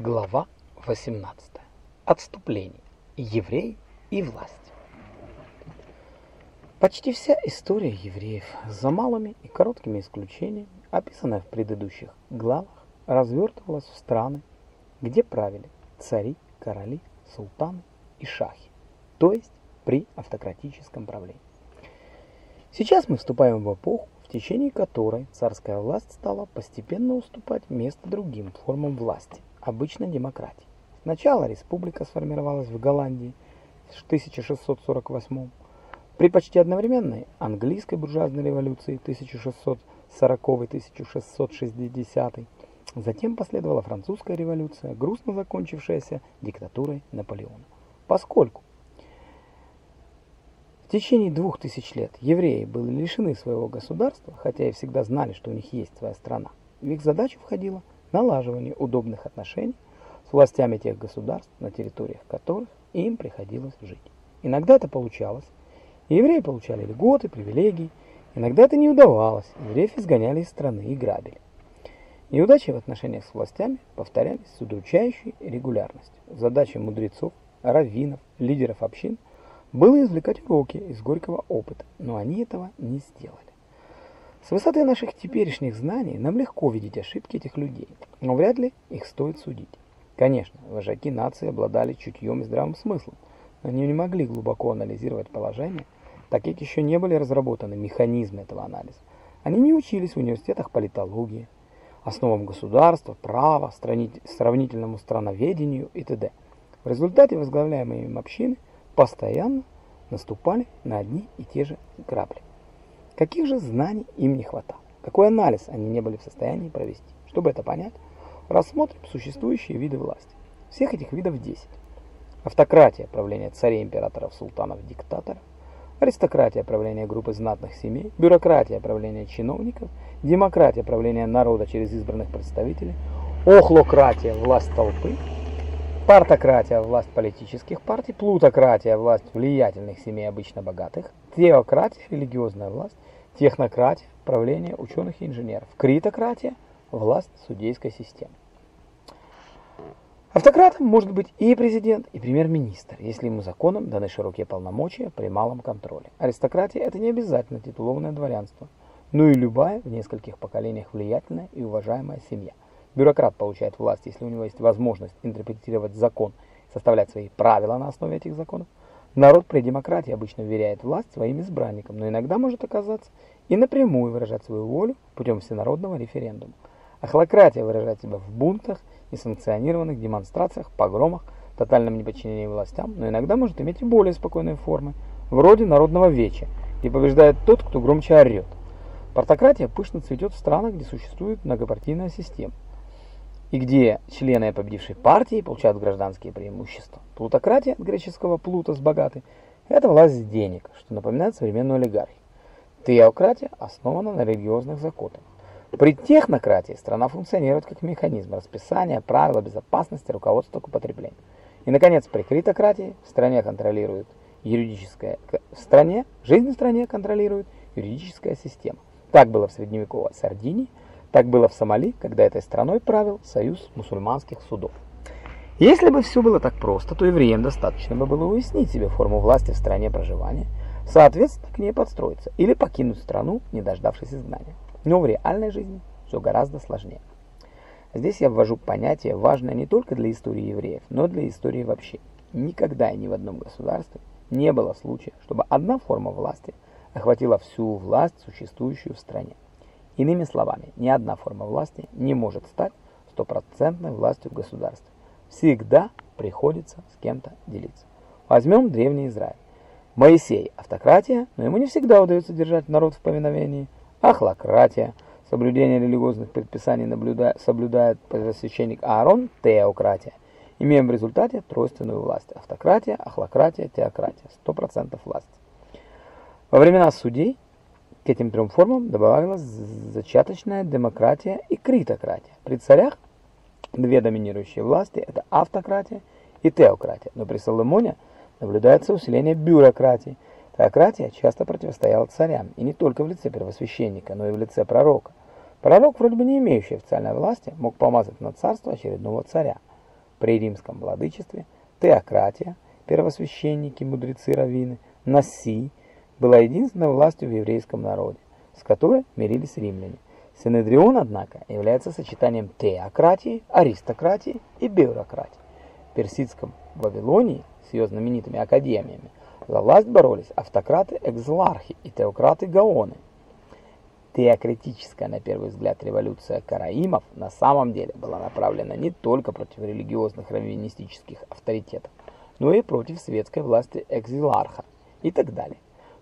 Глава 18. Отступление. Евреи и власть. Почти вся история евреев, за малыми и короткими исключениями, описанная в предыдущих главах, развертывалась в страны, где правили цари, короли, султаны и шахи, то есть при автократическом правлении. Сейчас мы вступаем в эпоху, в течение которой царская власть стала постепенно уступать место другим формам власти – обычной демократии. Сначала республика сформировалась в Голландии в 1648 при почти одновременной английской буржуазной революции 1640-1660. Затем последовала французская революция, грустно закончившаяся диктатурой Наполеона. Поскольку в течение двух тысяч лет евреи были лишены своего государства, хотя и всегда знали, что у них есть своя страна, в их задачу входило налаживание удобных отношений с властями тех государств, на территориях которых им приходилось жить. Иногда это получалось, и евреи получали льготы, привилегии, иногда это не удавалось, евреев изгоняли из страны и грабили. Неудачи в отношениях с властями повторялись с удручающей регулярностью. Задача мудрецов, раввинов, лидеров общин было извлекать уроки из горького опыта, но они этого не сделали. С высоты наших теперешних знаний нам легко видеть ошибки этих людей, но вряд ли их стоит судить. Конечно, вожаки нации обладали чутьем и здравым смыслом, но они не могли глубоко анализировать положение, так как еще не были разработаны механизмы этого анализа. Они не учились в университетах политологии, основам государства, права, сравнительному страноведению и т.д. В результате возглавляемые им общины постоянно наступали на одни и те же грабли. Каких же знаний им не хватало? Какой анализ они не были в состоянии провести? Чтобы это понять, рассмотрим существующие виды власти. Всех этих видов 10. Автократия правления царей, императоров, султанов, диктаторов. Аристократия правления группы знатных семей. Бюрократия правления чиновников. Демократия правления народа через избранных представителей. Охлократия власть толпы. Партократия – власть политических партий, плутократия – власть влиятельных семей, обычно богатых, теократия – религиозная власть, технократия – правление ученых и инженеров, критократия – власть судейской системы. Автократом может быть и президент, и премьер-министр, если ему законом даны широкие полномочия при малом контроле. Аристократия – это не обязательно титулованное дворянство, но и любая в нескольких поколениях влиятельная и уважаемая семья – Бюрократ получает власть, если у него есть возможность интерпретировать закон, составлять свои правила на основе этих законов. Народ при демократии обычно вверяет власть своим избранникам, но иногда может оказаться и напрямую выражать свою волю путем всенародного референдума. Ахлократия выражает себя в бунтах, несанкционированных демонстрациях, погромах, тотальном неподчинении властям, но иногда может иметь и более спокойные формы, вроде народного веча, и побеждает тот, кто громче орет. Партократия пышно цветет в странах, где существует многопартийная система и где члены победившей партии получают гражданские преимущества. Плутократия от греческого плутос богатый – это власть денег, что напоминает современную олигархию. Теократия основана на религиозных законах. При технократии страна функционирует как механизм расписания правила безопасности, руководства к употреблению. И, наконец, при критократии в стране контролирует юридическая в стране, жизнь в стране контролирует юридическая система. Так было в средневековой Сардинии, так было в Сомали, когда этой страной правил Союз мусульманских судов. Если бы все было так просто, то евреям достаточно бы было уяснить себе форму власти в стране проживания, соответственно, к ней подстроиться или покинуть страну, не дождавшись изгнания. Но в реальной жизни все гораздо сложнее. Здесь я ввожу понятие, важное не только для истории евреев, но для истории вообще. Никогда и ни в одном государстве не было случая, чтобы одна форма власти охватила всю власть, существующую в стране. Иными словами, ни одна форма власти не может стать стопроцентной властью государства. Всегда приходится с кем-то делиться. Возьмем древний Израиль. Моисей – автократия, но ему не всегда удается держать народ в повиновении. Ахлократия – соблюдение религиозных предписаний наблюдает, соблюдает священник Аарон – теократия. Имеем в результате тройственную власть. Автократия, ахлократия, теократия. 100% власти. Во времена судей к этим трем формам добавилась зачаточная демократия и критократия. При царях две доминирующие власти – это автократия и теократия, но при Соломоне наблюдается усиление бюрократии. Теократия часто противостояла царям, и не только в лице первосвященника, но и в лице пророка. Пророк, вроде бы не имеющий официальной власти, мог помазать на царство очередного царя. При римском владычестве теократия, первосвященники, мудрецы, раввины, наси была единственной властью в еврейском народе, с которой мирились римляне. Синедрион, однако, является сочетанием теократии, аристократии и бюрократии. В персидском Вавилонии с ее знаменитыми академиями за власть боролись автократы-экзлархи и теократы-гаоны. Теократическая, на первый взгляд, революция караимов на самом деле была направлена не только против религиозных раввинистических авторитетов, но и против светской власти экзиларха и так далее.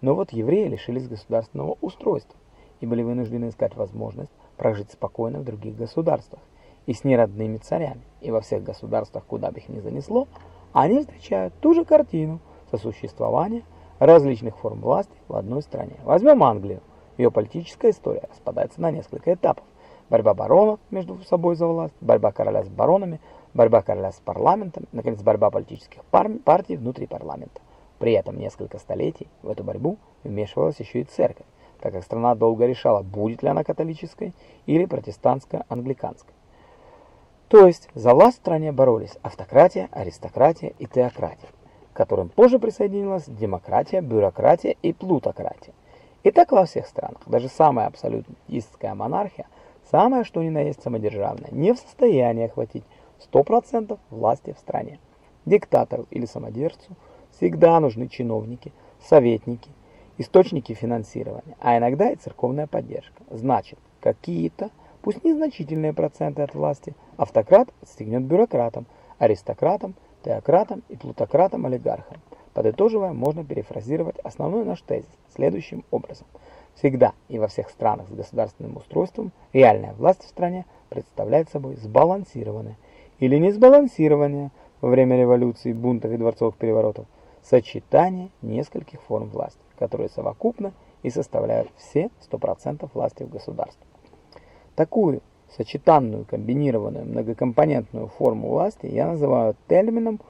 Но вот евреи лишились государственного устройства и были вынуждены искать возможность прожить спокойно в других государствах и с неродными царями. И во всех государствах, куда бы их ни занесло, они встречают ту же картину сосуществования различных форм власти в одной стране. Возьмем Англию. Ее политическая история распадается на несколько этапов. Борьба баронов между собой за власть, борьба короля с баронами, борьба короля с парламентом, наконец, борьба политических партий внутри парламента. При этом несколько столетий в эту борьбу вмешивалась еще и церковь, так как страна долго решала, будет ли она католической или протестантско-англиканской. То есть за власть в стране боролись автократия, аристократия и теократия, к которым позже присоединилась демократия, бюрократия и плутократия. И так во всех странах, даже самая абсолютистская монархия, самая что ни на есть самодержавная, не в состоянии охватить 100% власти в стране. Диктатору или самодержцу всегда нужны чиновники, советники, источники финансирования, а иногда и церковная поддержка. Значит, какие-то, пусть незначительные проценты от власти, автократ отстегнет бюрократам, аристократам, теократам и плутократам-олигархам. Подытоживая, можно перефразировать основной наш тезис следующим образом. Всегда и во всех странах с государственным устройством реальная власть в стране представляет собой сбалансированное или несбалансированное во время революции, бунтов и дворцовых переворотов сочетание нескольких форм власти, которые совокупно и составляют все 100% власти в государстве. Такую сочетанную, комбинированную, многокомпонентную форму власти я называю термином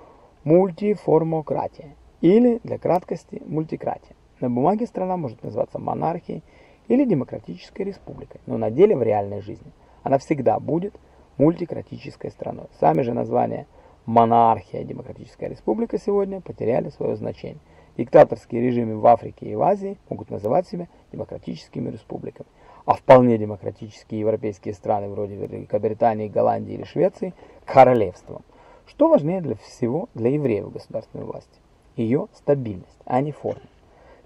мультиформократия или, для краткости, мультикратия. На бумаге страна может называться монархией или демократической республикой, но на деле в реальной жизни она всегда будет мультикратической страной. Сами же названия монархия демократическая республика сегодня потеряли свое значение. Диктаторские режимы в Африке и в Азии могут называть себя демократическими республиками, а вполне демократические европейские страны вроде Великобритании, Голландии или Швеции – королевством. Что важнее для всего для евреев государственной власти? Ее стабильность, а не форма.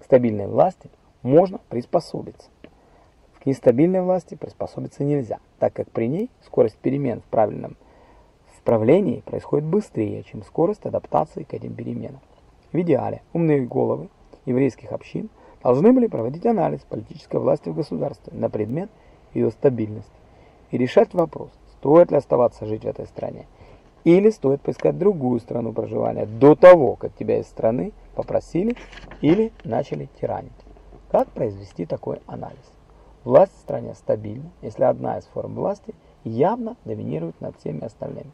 К стабильной власти можно приспособиться. К нестабильной власти приспособиться нельзя, так как при ней скорость перемен в правильном в правлении происходит быстрее, чем скорость адаптации к этим переменам. В идеале умные головы еврейских общин должны были проводить анализ политической власти в государстве на предмет ее стабильности и решать вопрос, стоит ли оставаться жить в этой стране, или стоит поискать другую страну проживания до того, как тебя из страны попросили или начали тиранить. Как произвести такой анализ? Власть в стране стабильна, если одна из форм власти явно доминирует над всеми остальными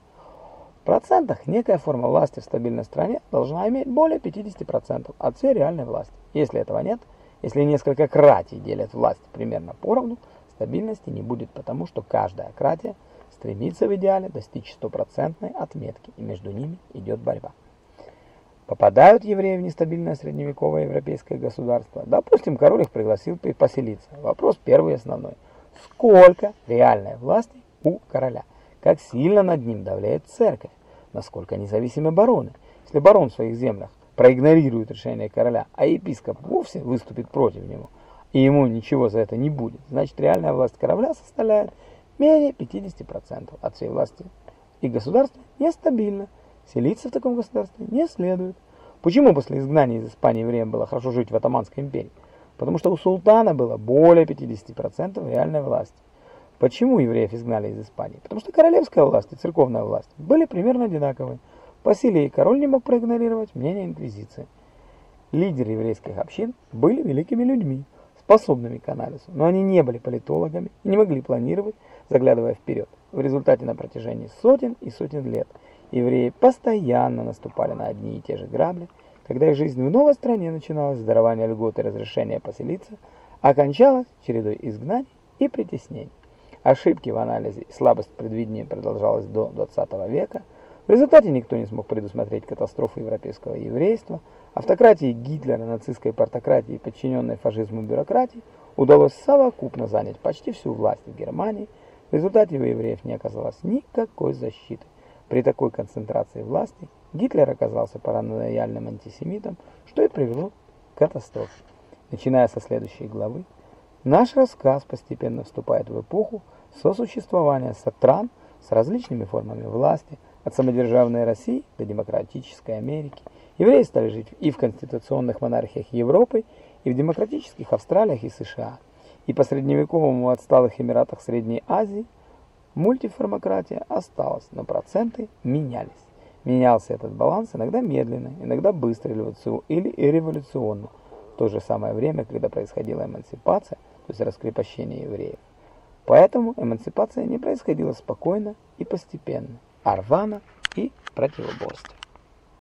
процентах некая форма власти в стабильной стране должна иметь более 50% от всей реальной власти. Если этого нет, если несколько кратий делят власть примерно поровну, стабильности не будет, потому что каждая кратия стремится в идеале достичь стопроцентной отметки, и между ними идет борьба. Попадают евреи в нестабильное средневековое европейское государство. Допустим, король их пригласил поселиться. Вопрос первый и основной. Сколько реальной власти у короля? Как сильно над ним давляет церковь? насколько независимы бароны. Если барон в своих землях проигнорирует решение короля, а епископ вовсе выступит против него, и ему ничего за это не будет, значит реальная власть короля составляет менее 50% от всей власти. И государство нестабильно. Селиться в таком государстве не следует. Почему после изгнания из Испании время было хорошо жить в Атаманской империи? Потому что у султана было более 50% реальной власти. Почему евреев изгнали из Испании? Потому что королевская власть и церковная власть были примерно одинаковые. По силе и король не мог проигнорировать мнение инквизиции. Лидеры еврейских общин были великими людьми, способными к анализу, но они не были политологами и не могли планировать, заглядывая вперед. В результате на протяжении сотен и сотен лет евреи постоянно наступали на одни и те же грабли, когда их жизнь в новой стране начиналась с дарования льгот и разрешения поселиться, окончалась чередой изгнаний и притеснений. Ошибки в анализе и слабость предвидения продолжалась до 20 века. В результате никто не смог предусмотреть катастрофу европейского еврейства, автократии Гитлера, нацистской партократии и подчиненной фашизму бюрократии удалось совокупно занять почти всю власть в Германии, в результате у евреев не оказалось никакой защиты. При такой концентрации власти Гитлер оказался паранояльным антисемитом, что и привело к катастрофе. Начиная со следующей главы, наш рассказ постепенно вступает в эпоху сосуществования стран с различными формами власти, от самодержавной России до демократической Америки. Евреи стали жить и в конституционных монархиях Европы, и в демократических Австралиях и США. И по средневековому отсталых Эмиратах Средней Азии мультиформократия осталась, но проценты менялись. Менялся этот баланс иногда медленно, иногда быстро или революционно, в то же самое время, когда происходила эмансипация, то есть раскрепощение евреев. Поэтому эмансипация не происходила спокойно и постепенно, а рвано и противоборственно.